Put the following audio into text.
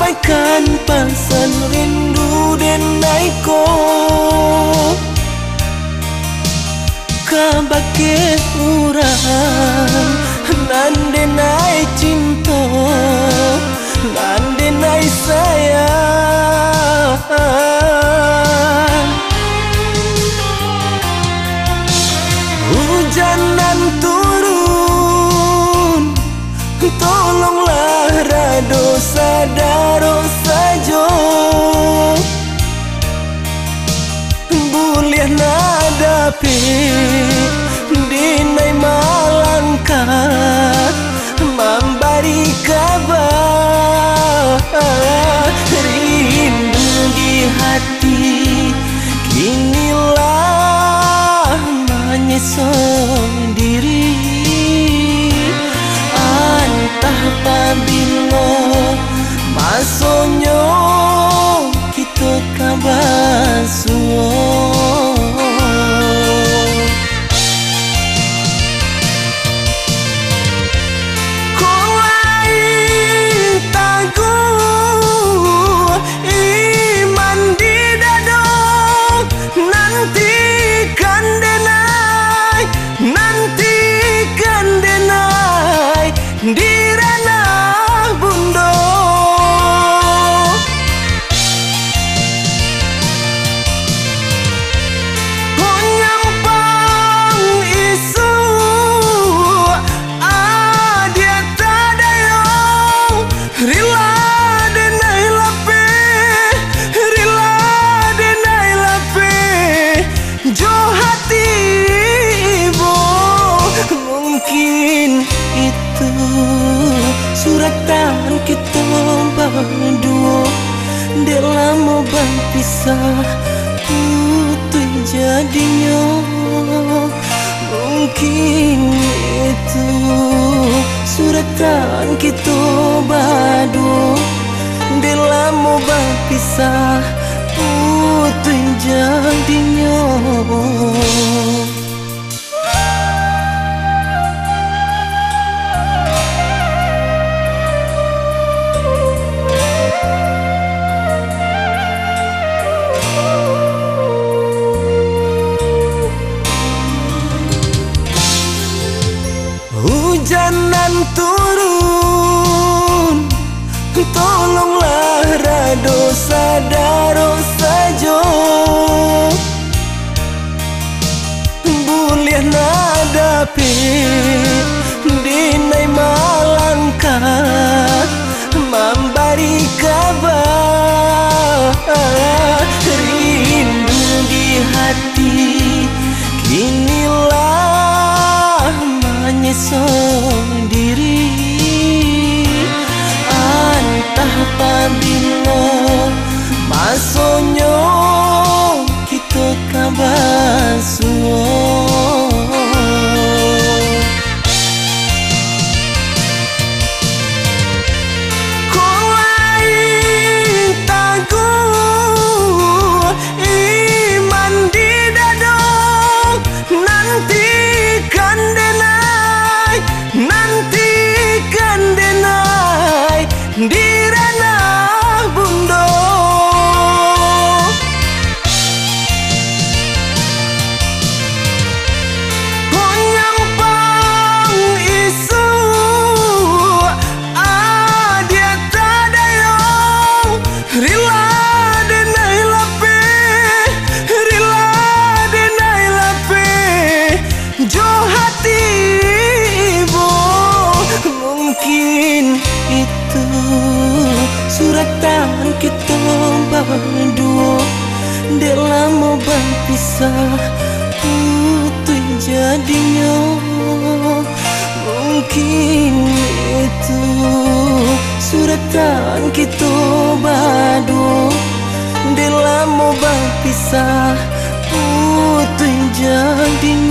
sampaikan pesan rindu dan naiko Kabake urang Nande nai cinta Nande nai sayang. Hujanan turun Tolonglah rado sadaro nadapi Dinai malangkat Memberi kabar. Rindu di hati Kinilah menyesal diri. Antah pabilo suratan kita berdua dalam berpisah. Putus jadinya. Mungkin itu suratan kita berdua dalam berpisah. Putus jadinya Hujanan turun. Tolonglah rado sadaro sajo. Boleh nadapi suratan kita berdua dalam berpisah putus jadinya mungkin itu suratan kita berdua dalam berpisah putus jadinya